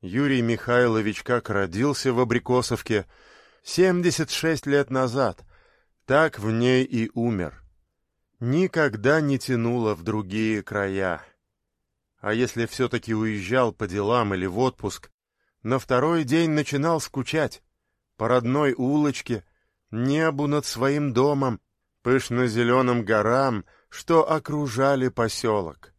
Юрий Михайлович как родился в Абрикосовке 76 лет назад, так в ней и умер. Никогда не тянуло в другие края. А если все-таки уезжал по делам или в отпуск, на второй день начинал скучать по родной улочке, небу над своим домом, пышно-зеленым горам, что окружали поселок.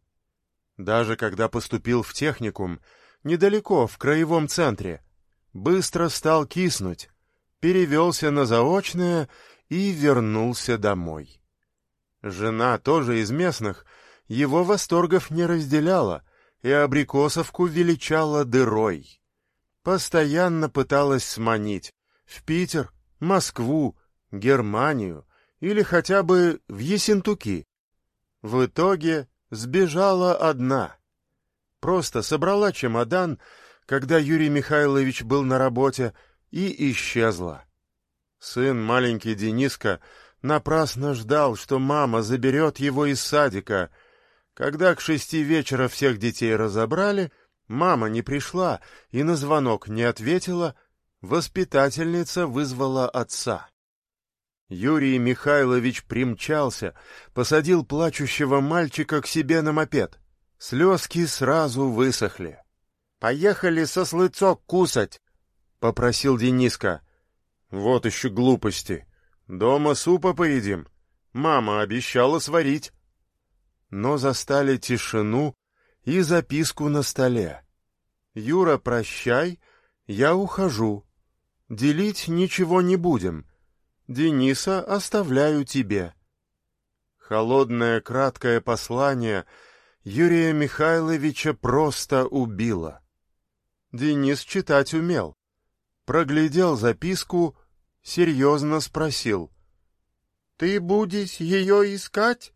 Даже когда поступил в техникум, недалеко, в краевом центре, быстро стал киснуть, перевелся на заочное и вернулся домой. Жена, тоже из местных, его восторгов не разделяла и абрикосовку величала дырой. Постоянно пыталась сманить в Питер, Москву, Германию или хотя бы в Ессентуки. В итоге сбежала одна. Просто собрала чемодан, когда Юрий Михайлович был на работе, и исчезла. Сын, маленький Дениска, напрасно ждал, что мама заберет его из садика. Когда к шести вечера всех детей разобрали, мама не пришла и на звонок не ответила, воспитательница вызвала отца. Юрий Михайлович примчался, посадил плачущего мальчика к себе на мопед. Слезки сразу высохли. «Поехали со слыцок кусать!» — попросил Дениска. «Вот еще глупости. Дома супа поедим. Мама обещала сварить». Но застали тишину и записку на столе. «Юра, прощай, я ухожу. Делить ничего не будем. Дениса оставляю тебе». Холодное краткое послание Юрия Михайловича просто убило. Денис читать умел. Проглядел записку, серьезно спросил. «Ты будешь ее искать?»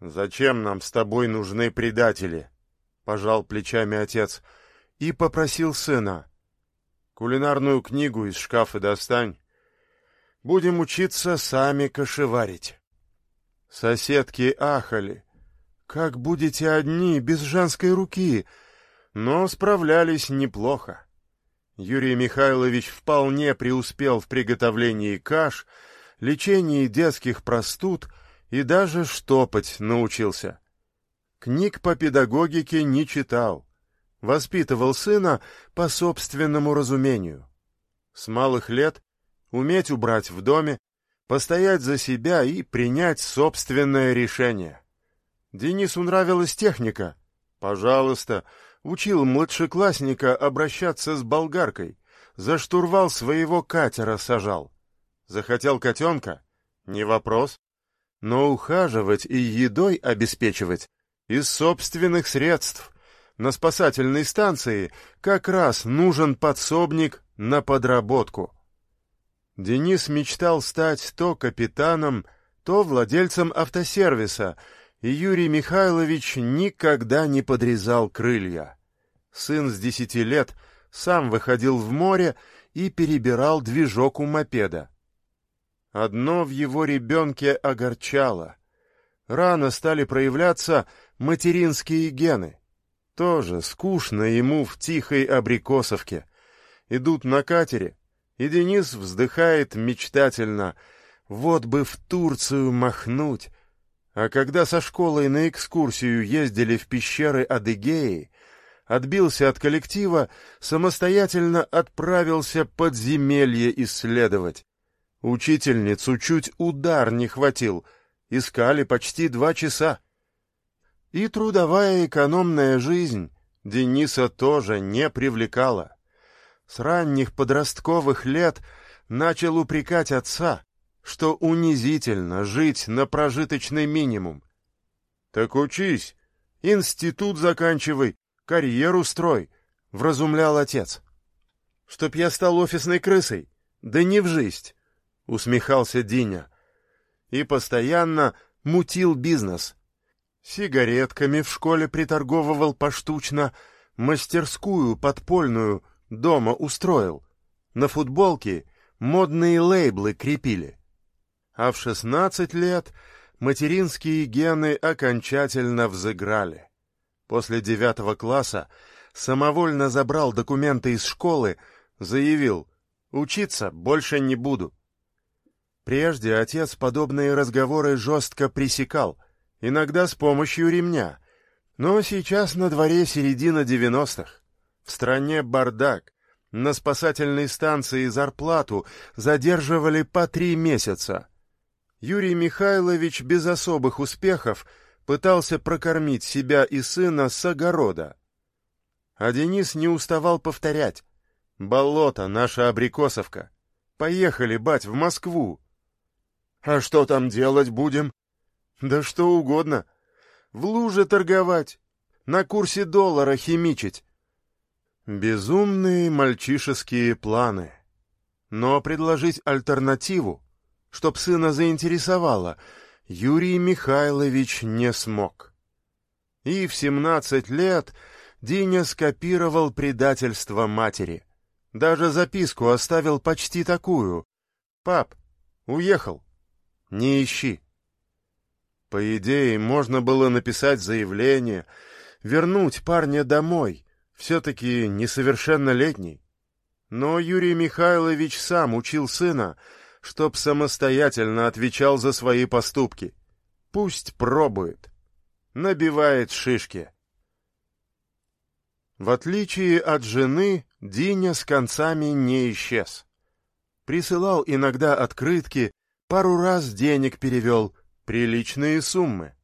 «Зачем нам с тобой нужны предатели?» — пожал плечами отец и попросил сына. «Кулинарную книгу из шкафа достань. Будем учиться сами кошеварить. Соседки ахали. Как будете одни, без женской руки? Но справлялись неплохо. Юрий Михайлович вполне преуспел в приготовлении каш, лечении детских простуд и даже штопать научился. Книг по педагогике не читал. Воспитывал сына по собственному разумению. С малых лет уметь убрать в доме, постоять за себя и принять собственное решение. Денису нравилась техника. Пожалуйста, учил младшеклассника обращаться с болгаркой, за штурвал своего катера сажал. Захотел котенка? Не вопрос. Но ухаживать и едой обеспечивать из собственных средств. На спасательной станции как раз нужен подсобник на подработку. Денис мечтал стать то капитаном, то владельцем автосервиса, Юрий Михайлович никогда не подрезал крылья. Сын с десяти лет сам выходил в море и перебирал движок у мопеда. Одно в его ребенке огорчало. Рано стали проявляться материнские гены. Тоже скучно ему в тихой абрикосовке. Идут на катере, и Денис вздыхает мечтательно. Вот бы в Турцию махнуть. А когда со школой на экскурсию ездили в пещеры Адыгеи, отбился от коллектива, самостоятельно отправился подземелье исследовать. Учительницу чуть удар не хватил, искали почти два часа. И трудовая экономная жизнь Дениса тоже не привлекала с ранних подростковых лет начал упрекать отца, что унизительно жить на прожиточный минимум. «Так учись, институт заканчивай, карьеру строй», — вразумлял отец. «Чтоб я стал офисной крысой? Да не в жизнь», — усмехался Диня. И постоянно мутил бизнес. Сигаретками в школе приторговывал поштучно, мастерскую подпольную — дома устроил. На футболке модные лейблы крепили. А в шестнадцать лет материнские гены окончательно взыграли. После девятого класса самовольно забрал документы из школы, заявил «Учиться больше не буду». Прежде отец подобные разговоры жестко пресекал, иногда с помощью ремня. Но сейчас на дворе середина девяностых. В стране бардак. На спасательной станции зарплату задерживали по три месяца. Юрий Михайлович без особых успехов пытался прокормить себя и сына с огорода. А Денис не уставал повторять. «Болото, наша абрикосовка. Поехали, бать, в Москву. А что там делать будем? Да что угодно. В луже торговать, на курсе доллара химичить. Безумные мальчишеские планы. Но предложить альтернативу, чтоб сына заинтересовало, Юрий Михайлович не смог. И в семнадцать лет Диня скопировал предательство матери. Даже записку оставил почти такую. «Пап, уехал. Не ищи. По идее, можно было написать заявление, вернуть парня домой, все-таки несовершеннолетний. Но Юрий Михайлович сам учил сына, чтоб самостоятельно отвечал за свои поступки. Пусть пробует. Набивает шишки. В отличие от жены, Диня с концами не исчез. Присылал иногда открытки, Пару раз денег перевел, приличные суммы.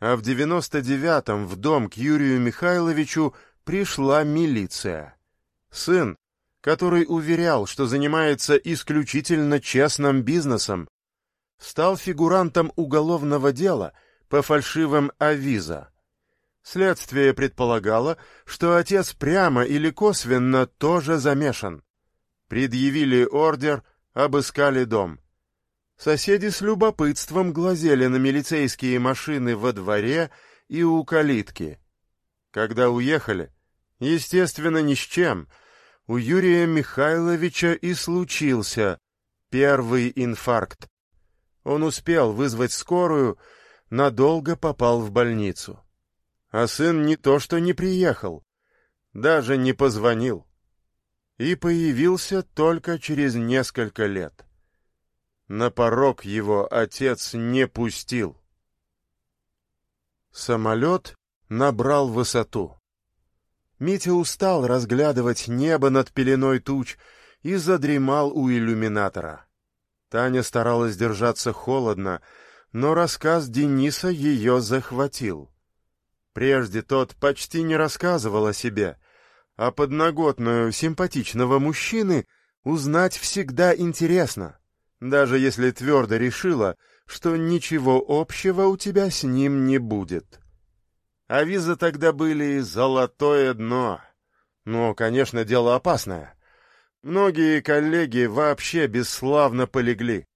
А в девяносто девятом в дом к Юрию Михайловичу пришла милиция. Сын, который уверял, что занимается исключительно честным бизнесом, стал фигурантом уголовного дела по фальшивым авиза. Следствие предполагало, что отец прямо или косвенно тоже замешан. Предъявили ордер, обыскали дом. Соседи с любопытством глазели на милицейские машины во дворе и у калитки. Когда уехали, естественно, ни с чем, у Юрия Михайловича и случился первый инфаркт. Он успел вызвать скорую, надолго попал в больницу. А сын не то что не приехал, даже не позвонил. И появился только через несколько лет. На порог его отец не пустил. Самолет набрал высоту. Митя устал разглядывать небо над пеленой туч и задремал у иллюминатора. Таня старалась держаться холодно, но рассказ Дениса ее захватил. Прежде тот почти не рассказывал о себе, а подноготную симпатичного мужчины узнать всегда интересно даже если твердо решила, что ничего общего у тебя с ним не будет. А визы тогда были золотое дно. Но, конечно, дело опасное. Многие коллеги вообще бесславно полегли.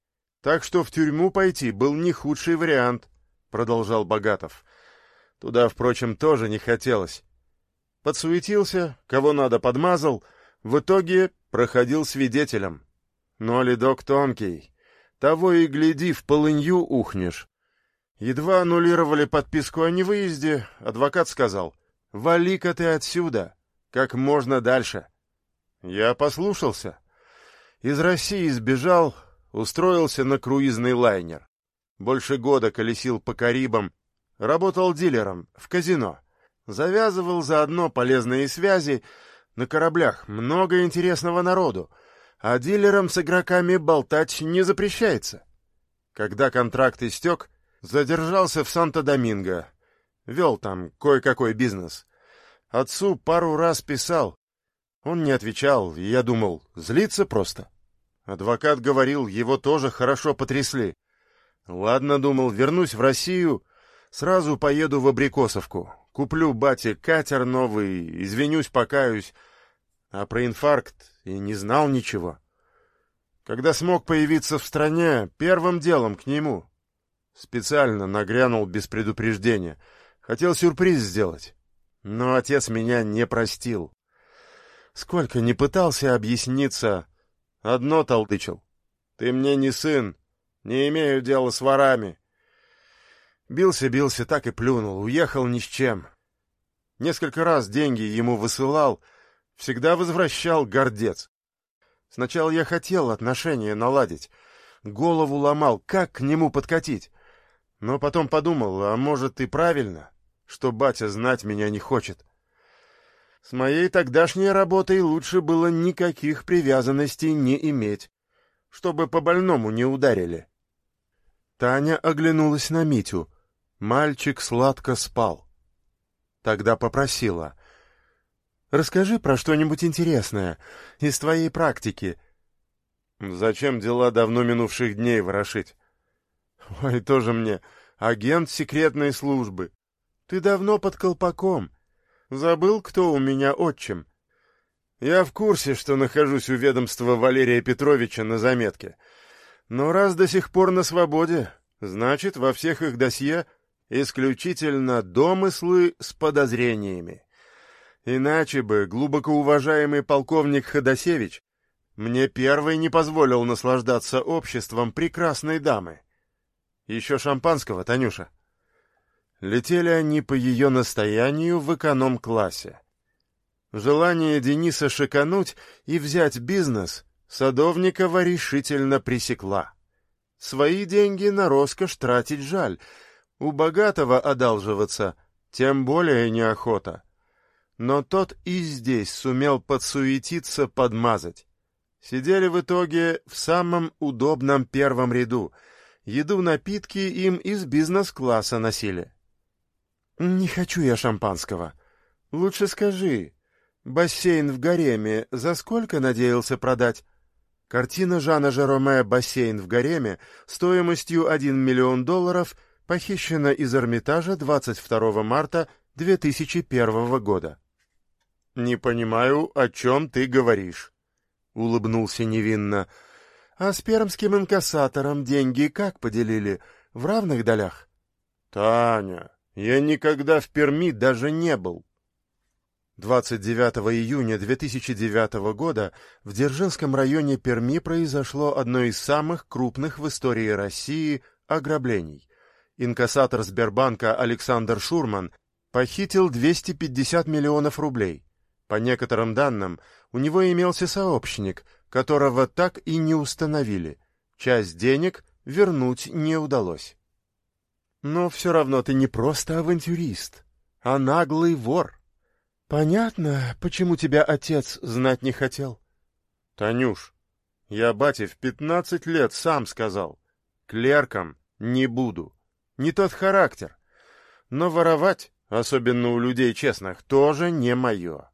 Так что в тюрьму пойти был не худший вариант, — продолжал Богатов. Туда, впрочем, тоже не хотелось. Подсуетился, кого надо подмазал, в итоге проходил свидетелем. Но ледок тонкий. Того и гляди, в полынью ухнешь. Едва аннулировали подписку о невыезде, адвокат сказал, «Вали-ка ты отсюда, как можно дальше». Я послушался. Из России сбежал, устроился на круизный лайнер. Больше года колесил по Карибам, работал дилером в казино. Завязывал заодно полезные связи. На кораблях много интересного народу — а дилерам с игроками болтать не запрещается. Когда контракт истек, задержался в Санто-Доминго. Вел там кое-какой бизнес. Отцу пару раз писал. Он не отвечал, и я думал, злится просто. Адвокат говорил, его тоже хорошо потрясли. Ладно, думал, вернусь в Россию, сразу поеду в Абрикосовку. Куплю бате катер новый, извинюсь, покаюсь. А про инфаркт и не знал ничего. Когда смог появиться в стране, первым делом к нему. Специально нагрянул без предупреждения. Хотел сюрприз сделать. Но отец меня не простил. Сколько не пытался объясниться, одно толдычил. Ты мне не сын, не имею дела с ворами. Бился-бился, так и плюнул, уехал ни с чем. Несколько раз деньги ему высылал, всегда возвращал гордец. Сначала я хотел отношения наладить, голову ломал, как к нему подкатить. Но потом подумал, а может и правильно, что батя знать меня не хочет. С моей тогдашней работой лучше было никаких привязанностей не иметь, чтобы по больному не ударили. Таня оглянулась на Митю. Мальчик сладко спал. Тогда попросила. «Расскажи про что-нибудь интересное из твоей практики». «Зачем дела давно минувших дней ворошить?» «Ой, тоже мне агент секретной службы. Ты давно под колпаком. Забыл, кто у меня отчим?» «Я в курсе, что нахожусь у ведомства Валерия Петровича на заметке. Но раз до сих пор на свободе, значит, во всех их досье исключительно домыслы с подозрениями. Иначе бы глубоко уважаемый полковник Ходосевич мне первый не позволил наслаждаться обществом прекрасной дамы. Еще шампанского, Танюша. Летели они по ее настоянию в эконом-классе. Желание Дениса шикануть и взять бизнес Садовникова решительно пресекла. Свои деньги на роскошь тратить жаль, у богатого одалживаться тем более неохота. Но тот и здесь сумел подсуетиться, подмазать. Сидели в итоге в самом удобном первом ряду. Еду-напитки им из бизнес-класса носили. «Не хочу я шампанского. Лучше скажи, бассейн в гареме за сколько надеялся продать?» Картина Жана Жероме «Бассейн в гареме» стоимостью 1 миллион долларов похищена из Эрмитажа 22 марта 2001 года. «Не понимаю, о чем ты говоришь», — улыбнулся невинно. «А с пермским инкассатором деньги как поделили? В равных долях?» «Таня, я никогда в Перми даже не был», 29 июня 2009 года в Дзержинском районе Перми произошло одно из самых крупных в истории России ограблений. Инкассатор Сбербанка Александр Шурман похитил 250 миллионов рублей. По некоторым данным, у него имелся сообщник, которого так и не установили. Часть денег вернуть не удалось. Но все равно ты не просто авантюрист, а наглый вор. Понятно, почему тебя отец знать не хотел. Танюш, я бате в пятнадцать лет сам сказал. Клерком не буду. Не тот характер. Но воровать, особенно у людей честных, тоже не мое.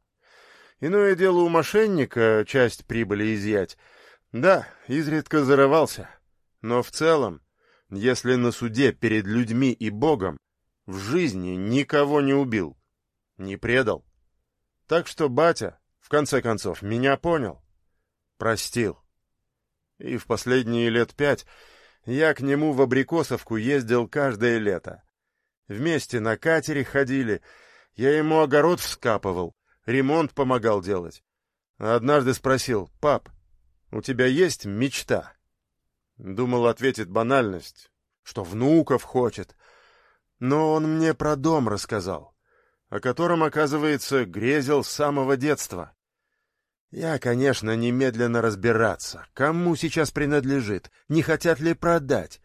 Иное дело у мошенника часть прибыли изъять. Да, изредка зарывался. Но в целом, если на суде перед людьми и Богом, в жизни никого не убил, не предал. Так что батя, в конце концов, меня понял. Простил. И в последние лет пять я к нему в Абрикосовку ездил каждое лето. Вместе на катере ходили, я ему огород вскапывал, ремонт помогал делать. однажды спросил, «Пап, у тебя есть мечта?» Думал, ответит банальность, что внуков хочет. Но он мне про дом рассказал о котором, оказывается, грезил с самого детства. Я, конечно, немедленно разбираться, кому сейчас принадлежит, не хотят ли продать.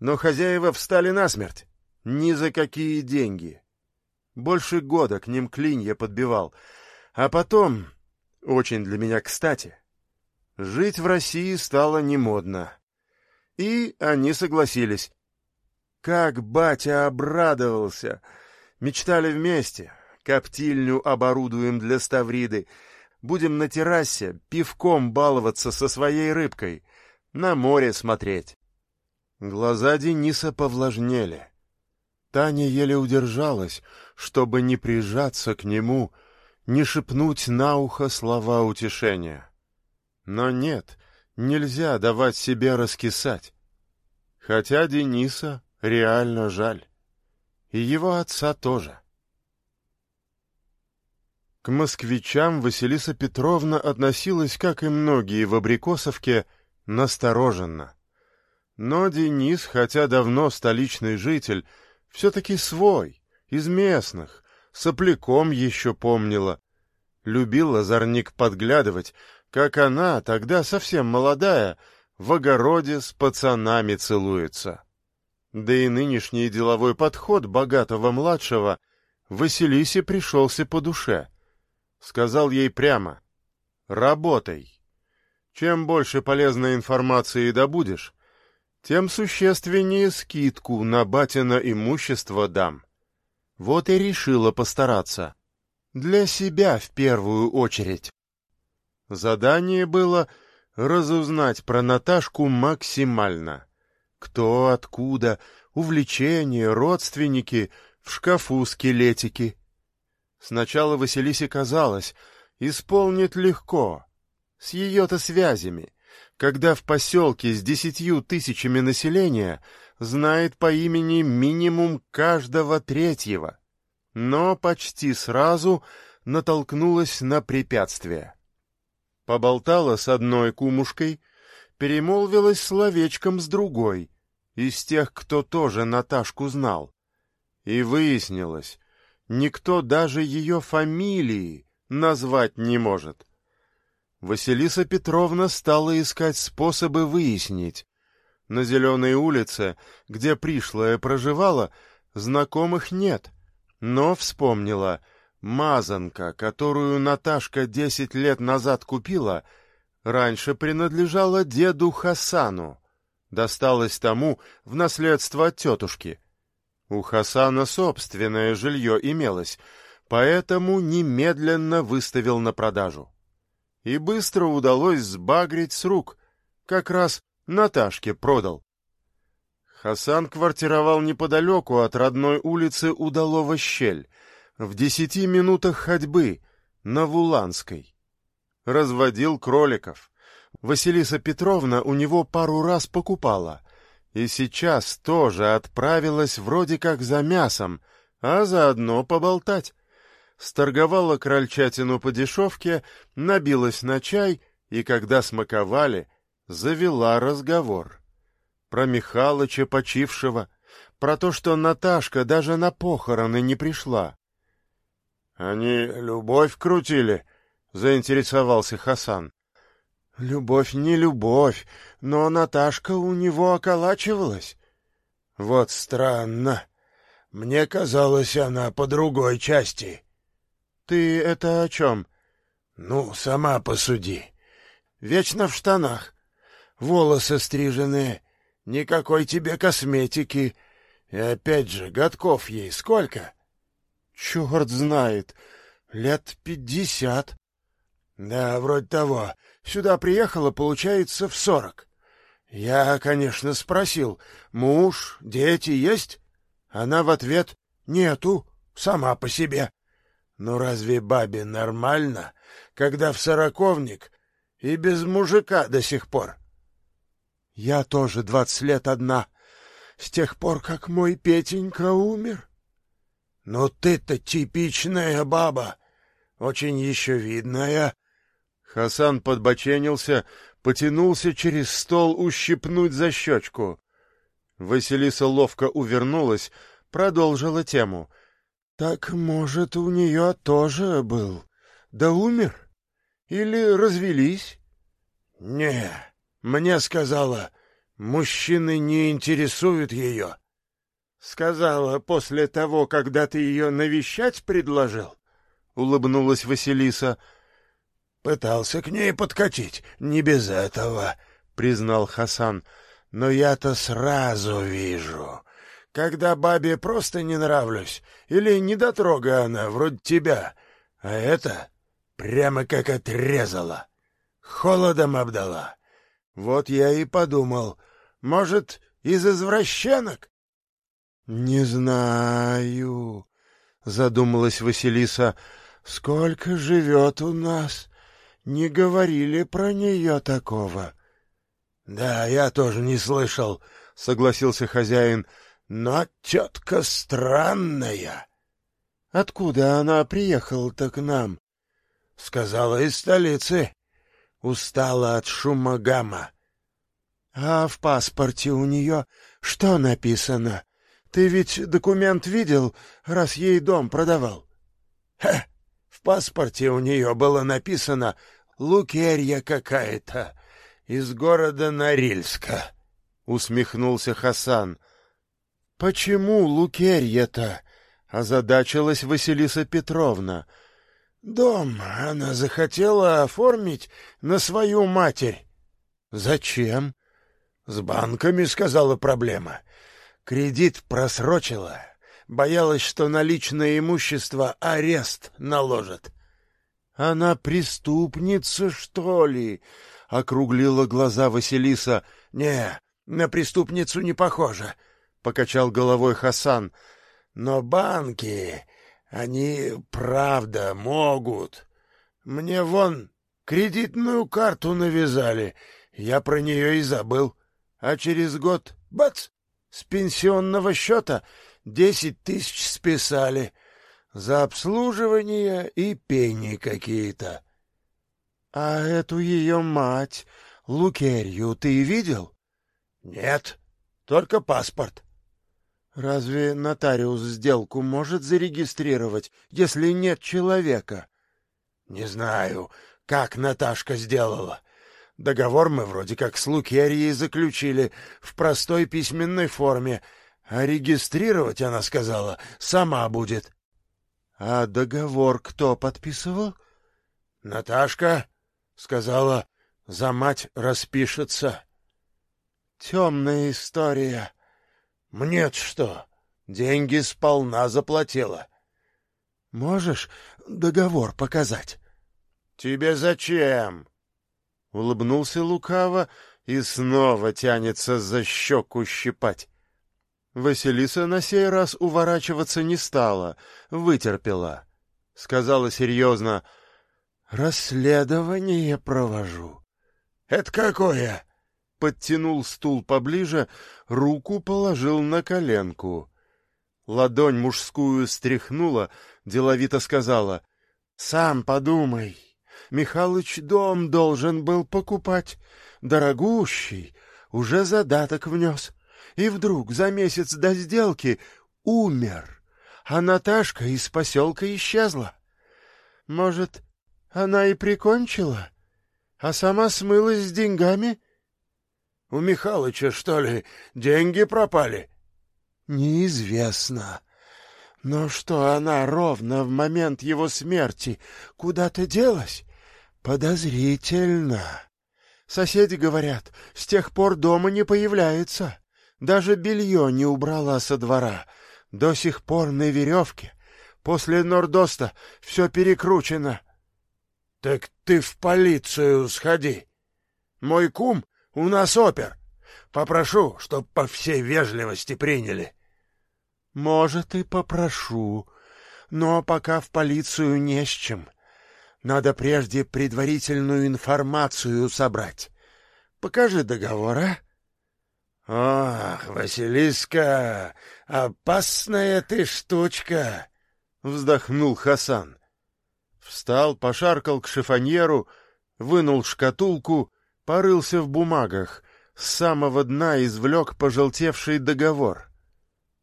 Но хозяева встали насмерть. Ни за какие деньги. Больше года к ним клинья подбивал. А потом, очень для меня кстати, жить в России стало немодно. И они согласились. Как батя обрадовался! — Мечтали вместе. Коптильню оборудуем для Ставриды. Будем на террасе пивком баловаться со своей рыбкой. На море смотреть. Глаза Дениса повлажнели. Таня еле удержалась, чтобы не прижаться к нему, не шепнуть на ухо слова утешения. Но нет, нельзя давать себе раскисать. Хотя Дениса реально жаль. И его отца тоже. К москвичам Василиса Петровна относилась, как и многие в Абрикосовке, настороженно. Но Денис, хотя давно столичный житель, все-таки свой, из местных, сопляком еще помнила. Любил озорник подглядывать, как она, тогда совсем молодая, в огороде с пацанами целуется. Да и нынешний деловой подход богатого младшего Василисе пришелся по душе. Сказал ей прямо «Работай. Чем больше полезной информации добудешь, тем существеннее скидку на батина имущество дам. Вот и решила постараться. Для себя в первую очередь. Задание было разузнать про Наташку максимально. Кто, откуда, увлечения, родственники, в шкафу скелетики. Сначала Василисе казалось, исполнит легко, с ее-то связями когда в поселке с десятью тысячами населения знает по имени минимум каждого третьего, но почти сразу натолкнулась на препятствие. Поболтала с одной кумушкой, перемолвилась словечком с другой, из тех, кто тоже Наташку знал. И выяснилось, никто даже ее фамилии назвать не может — Василиса Петровна стала искать способы выяснить. На Зеленой улице, где пришлая проживала, знакомых нет, но вспомнила мазанка, которую Наташка десять лет назад купила, раньше принадлежала деду Хасану, досталась тому в наследство от тетушки. У Хасана собственное жилье имелось, поэтому немедленно выставил на продажу и быстро удалось сбагрить с рук. Как раз Наташке продал. Хасан квартировал неподалеку от родной улицы Удалова щель, в десяти минутах ходьбы, на Вуланской. Разводил кроликов. Василиса Петровна у него пару раз покупала, и сейчас тоже отправилась вроде как за мясом, а заодно поболтать сторговала крольчатину по дешевке, набилась на чай и, когда смаковали, завела разговор. Про Михалыча почившего, про то, что Наташка даже на похороны не пришла. — Они любовь крутили? — заинтересовался Хасан. — Любовь не любовь, но Наташка у него околачивалась. — Вот странно. Мне казалось, она по другой части. «Ты это о чем?» «Ну, сама посуди. Вечно в штанах. Волосы стриженные. Никакой тебе косметики. И опять же, годков ей сколько?» «Черт знает. Лет пятьдесят». «Да, вроде того. Сюда приехала, получается, в сорок. Я, конечно, спросил, муж, дети есть?» Она в ответ «Нету, сама по себе». Ну разве бабе нормально, когда в сороковник и без мужика до сих пор? Я тоже двадцать лет одна, с тех пор, как мой Петенька умер. Но ты-то типичная баба, очень еще видная. Хасан подбоченился, потянулся через стол ущипнуть за щечку. Василиса ловко увернулась, продолжила тему — так, может, у нее тоже был. Да умер? Или развелись? Не, мне сказала, мужчины не интересуют ее. Сказала после того, когда ты ее навещать предложил? Улыбнулась Василиса. Пытался к ней подкатить, не без этого, признал Хасан. Но я-то сразу вижу, когда бабе просто не нравлюсь, или недотрога она, вроде тебя, а это прямо как отрезала, холодом обдала. Вот я и подумал, может, из извращенок? — Не знаю, — задумалась Василиса, — сколько живет у нас. Не говорили про нее такого. — Да, я тоже не слышал, — согласился хозяин, — но тетка странная. Откуда она приехала-то к нам? Сказала из столицы. Устала от шума гамма. А в паспорте у нее что написано? Ты ведь документ видел, раз ей дом продавал? Ха, в паспорте у нее было написано «Лукерья какая-то» из города Норильска, — усмехнулся Хасан. — Почему Лукерья-то? — озадачилась Василиса Петровна. — Дом она захотела оформить на свою матерь. — Зачем? — С банками, — сказала проблема. Кредит просрочила. Боялась, что на личное имущество арест наложат. — Она преступница, что ли? — округлила глаза Василиса. — Не, на преступницу не похожа, — покачал головой Хасан. — Но банки, они правда могут. Мне вон кредитную карту навязали, я про нее и забыл. А через год — бац! С пенсионного счета десять тысяч списали. За обслуживание и пени какие-то. — А эту ее мать, Лукерью, ты видел? — Нет, только паспорт. — Разве нотариус сделку может зарегистрировать, если нет человека? — Не знаю, как Наташка сделала. Договор мы вроде как с Лукерьей заключили в простой письменной форме, а регистрировать, она сказала, сама будет. — А договор кто подписывал? — Наташка, — сказала, — за мать распишется. — Темная история. Мне что, деньги сполна заплатила. — Можешь договор показать? — Тебе зачем? — улыбнулся лукаво и снова тянется за щеку щипать. Василиса на сей раз уворачиваться не стала, вытерпела. Сказала серьезно, «Расследование провожу». «Это какое?» Подтянул стул поближе, руку положил на коленку. Ладонь мужскую стряхнула, деловито сказала, «Сам подумай, Михалыч дом должен был покупать, дорогущий, уже задаток внес» и вдруг за месяц до сделки умер, а Наташка из поселка исчезла. Может, она и прикончила, а сама смылась с деньгами? У Михалыча, что ли, деньги пропали? Неизвестно. Но что она ровно в момент его смерти куда-то делась? Подозрительно. Соседи говорят, с тех пор дома не появляется. Даже белье не убрала со двора. До сих пор на веревке. После Нордоста все перекручено. — Так ты в полицию сходи. Мой кум у нас опер. Попрошу, чтоб по всей вежливости приняли. — Может, и попрошу. Но пока в полицию не с чем. Надо прежде предварительную информацию собрать. Покажи договор, а? «Ох, Василиска, опасная ты штучка!» — вздохнул Хасан. Встал, пошаркал к шифоньеру, вынул шкатулку, порылся в бумагах, с самого дна извлек пожелтевший договор.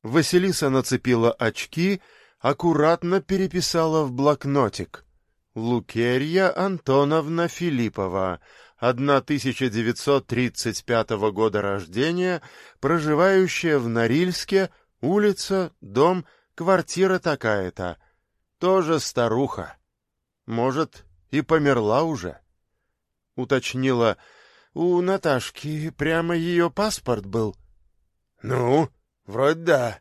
Василиса нацепила очки, аккуратно переписала в блокнотик. «Лукерья Антоновна Филиппова, 1935 года рождения, проживающая в Норильске, улица, дом, квартира такая-то. Тоже старуха. Может, и померла уже. Уточнила, у Наташки прямо ее паспорт был. — Ну, вроде да.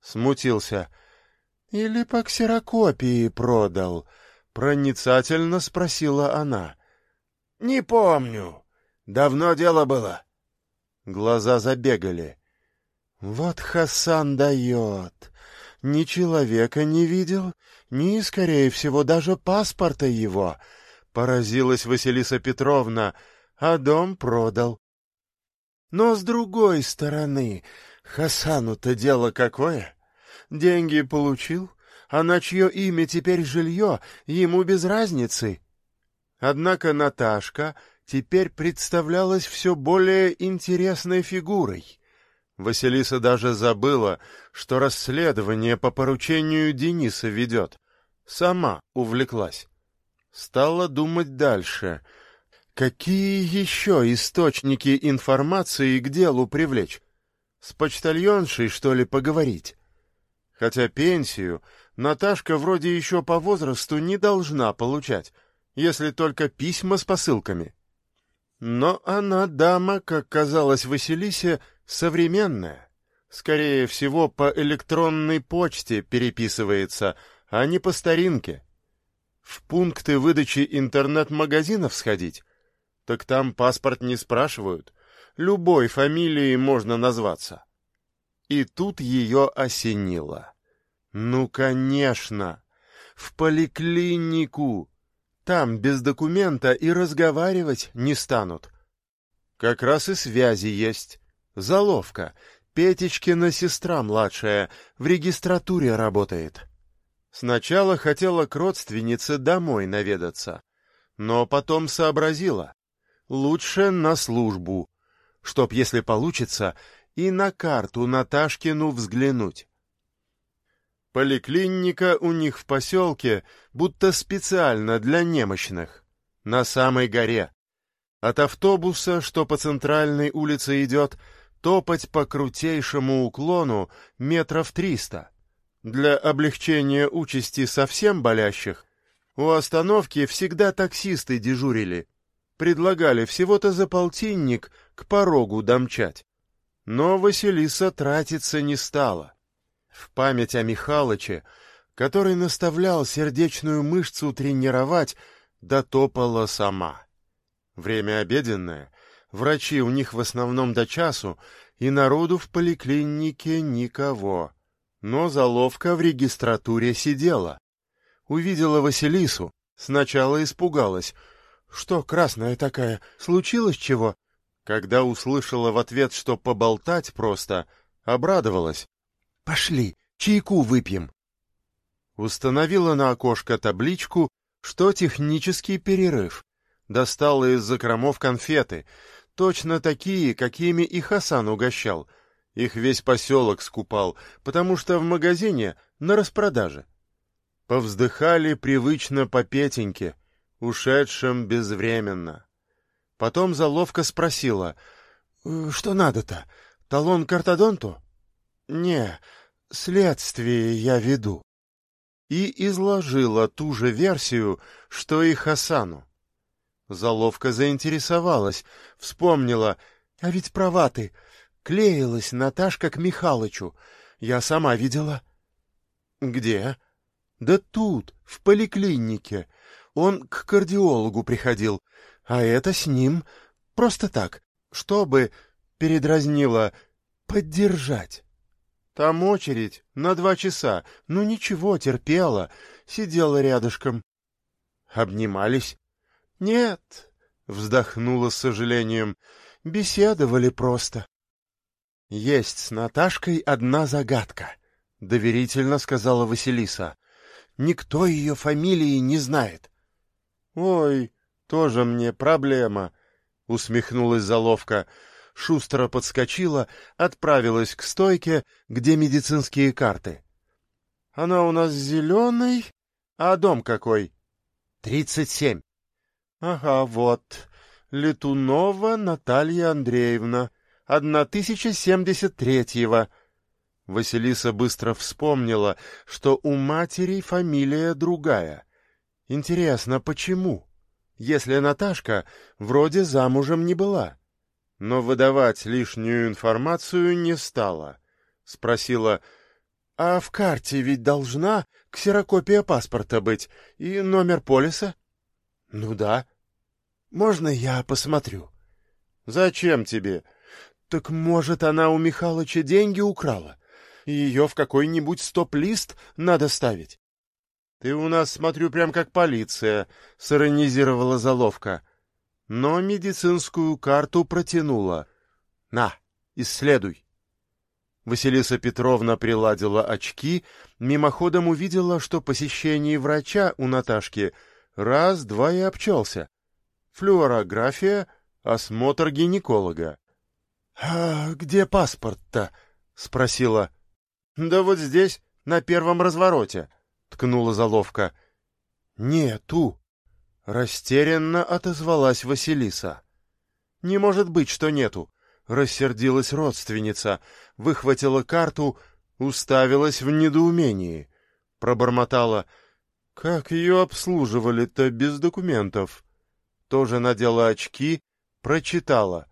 Смутился. — Или по ксерокопии продал? Проницательно спросила она. — не помню. Давно дело было. Глаза забегали. Вот Хасан дает. Ни человека не видел, ни, скорее всего, даже паспорта его. Поразилась Василиса Петровна, а дом продал. Но с другой стороны, Хасану-то дело какое? Деньги получил, а на чье имя теперь жилье, ему без разницы. Однако Наташка теперь представлялась все более интересной фигурой. Василиса даже забыла, что расследование по поручению Дениса ведет. Сама увлеклась. Стала думать дальше. Какие еще источники информации к делу привлечь? С почтальоншей, что ли, поговорить? Хотя пенсию Наташка вроде еще по возрасту не должна получать, если только письма с посылками. Но она дама, как казалось Василисе, современная. Скорее всего, по электронной почте переписывается, а не по старинке. В пункты выдачи интернет-магазинов сходить? Так там паспорт не спрашивают. Любой фамилией можно назваться. И тут ее осенило. Ну, конечно, в поликлинику. Там без документа и разговаривать не станут. Как раз и связи есть. Заловка. Петечкина сестра младшая в регистратуре работает. Сначала хотела к родственнице домой наведаться, но потом сообразила. Лучше на службу, чтоб, если получится, и на карту Наташкину взглянуть. Поликлиника у них в поселке будто специально для немощных, на самой горе. От автобуса, что по центральной улице идет, топать по крутейшему уклону метров триста. Для облегчения участи совсем болящих у остановки всегда таксисты дежурили, предлагали всего-то за полтинник к порогу домчать. Но Василиса тратиться не стала. В память о Михалыче, который наставлял сердечную мышцу тренировать, дотопала сама. Время обеденное, врачи у них в основном до часу, и народу в поликлинике никого. Но заловка в регистратуре сидела. Увидела Василису, сначала испугалась. «Что, красная такая, случилось чего?» Когда услышала в ответ, что поболтать просто, обрадовалась. Пошли, чайку выпьем. Установила на окошко табличку, что технический перерыв. Достала из закромов конфеты, точно такие, какими и Хасан угощал. Их весь поселок скупал, потому что в магазине на распродаже. Повздыхали привычно по Петеньке, ушедшим безвременно. Потом заловка спросила, «Э, «Что надо-то? Талон к ортодонту?» «Не, следствие я веду». И изложила ту же версию, что и Хасану. Заловка заинтересовалась, вспомнила, а ведь права ты, клеилась Наташка к Михалычу, я сама видела. «Где?» «Да тут, в поликлинике. Он к кардиологу приходил, а это с ним, просто так, чтобы, передразнила, поддержать». Там очередь на два часа. Ну ничего, терпела. Сидела рядышком. Обнимались? Нет, вздохнула с сожалением. Беседовали просто. Есть с Наташкой одна загадка, доверительно сказала Василиса. Никто ее фамилии не знает. Ой, тоже мне проблема, усмехнулась Заловка шустро подскочила, отправилась к стойке, где медицинские карты. — Она у нас зеленый, а дом какой? — Тридцать семь. — Ага, вот. Летунова Наталья Андреевна, одна тысяча семьдесят третьего. Василиса быстро вспомнила, что у матери фамилия другая. Интересно, почему? Если Наташка вроде замужем не была. — но выдавать лишнюю информацию не стала. Спросила, «А в карте ведь должна ксерокопия паспорта быть и номер полиса?» «Ну да». «Можно я посмотрю?» «Зачем тебе?» «Так, может, она у Михалыча деньги украла? Ее в какой-нибудь стоп-лист надо ставить?» «Ты у нас, смотрю, прям как полиция», — сиронизировала заловка но медицинскую карту протянула. «На, исследуй». Василиса Петровна приладила очки, мимоходом увидела, что посещение врача у Наташки раз-два и обчелся. Флюорография, осмотр гинеколога. — А где паспорт-то? — спросила. — Да вот здесь, на первом развороте. ткнула заловка. Нету. Растерянно отозвалась Василиса. Не может быть, что нету. Рассердилась родственница, выхватила карту, уставилась в недоумении. Пробормотала. Как ее обслуживали-то без документов? Тоже надела очки, прочитала.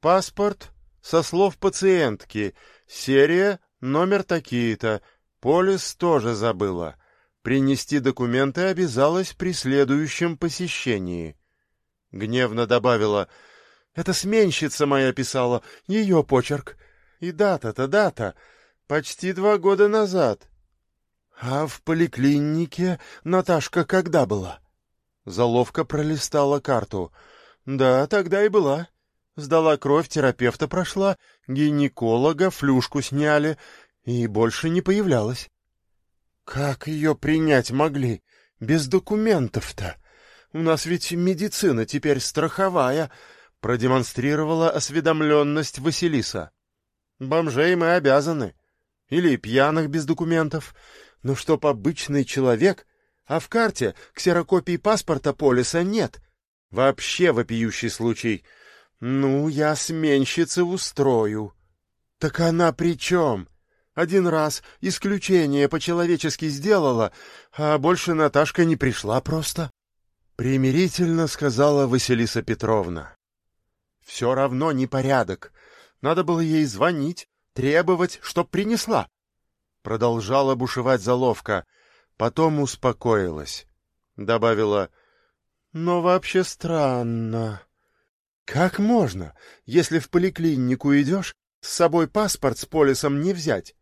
Паспорт со слов пациентки, серия, номер такие-то, полис тоже забыла. Принести документы обязалась при следующем посещении. Гневно добавила, «Это сменщица моя писала, ее почерк. И дата-то дата, почти два года назад». «А в поликлинике Наташка когда была?» Заловка пролистала карту. «Да, тогда и была. Сдала кровь, терапевта прошла, гинеколога, флюшку сняли, и больше не появлялась». «Как ее принять могли? Без документов-то? У нас ведь медицина теперь страховая», — продемонстрировала осведомленность Василиса. «Бомжей мы обязаны. Или пьяных без документов. Но чтоб обычный человек, а в карте ксерокопии паспорта полиса нет. Вообще вопиющий случай. Ну, я сменщице устрою». «Так она при чем?» Один раз исключение по-человечески сделала, а больше Наташка не пришла просто. Примирительно сказала Василиса Петровна. Все равно непорядок. Надо было ей звонить, требовать, чтоб принесла. Продолжала бушевать заловка, потом успокоилась. Добавила, но вообще странно. Как можно, если в поликлинику идешь, с собой паспорт с полисом не взять?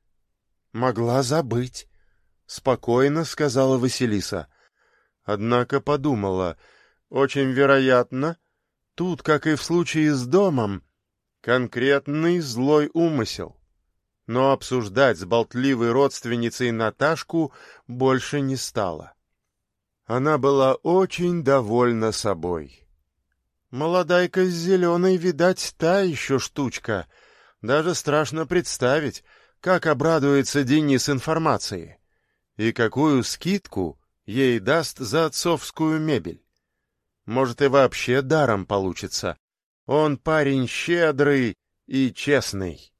Могла забыть, — спокойно сказала Василиса. Однако подумала, очень вероятно, тут, как и в случае с домом, конкретный злой умысел. Но обсуждать с болтливой родственницей Наташку больше не стала. Она была очень довольна собой. Молодайка с зеленой, видать, та еще штучка. Даже страшно представить, как обрадуется Денис информации и какую скидку ей даст за отцовскую мебель. Может, и вообще даром получится. Он парень щедрый и честный.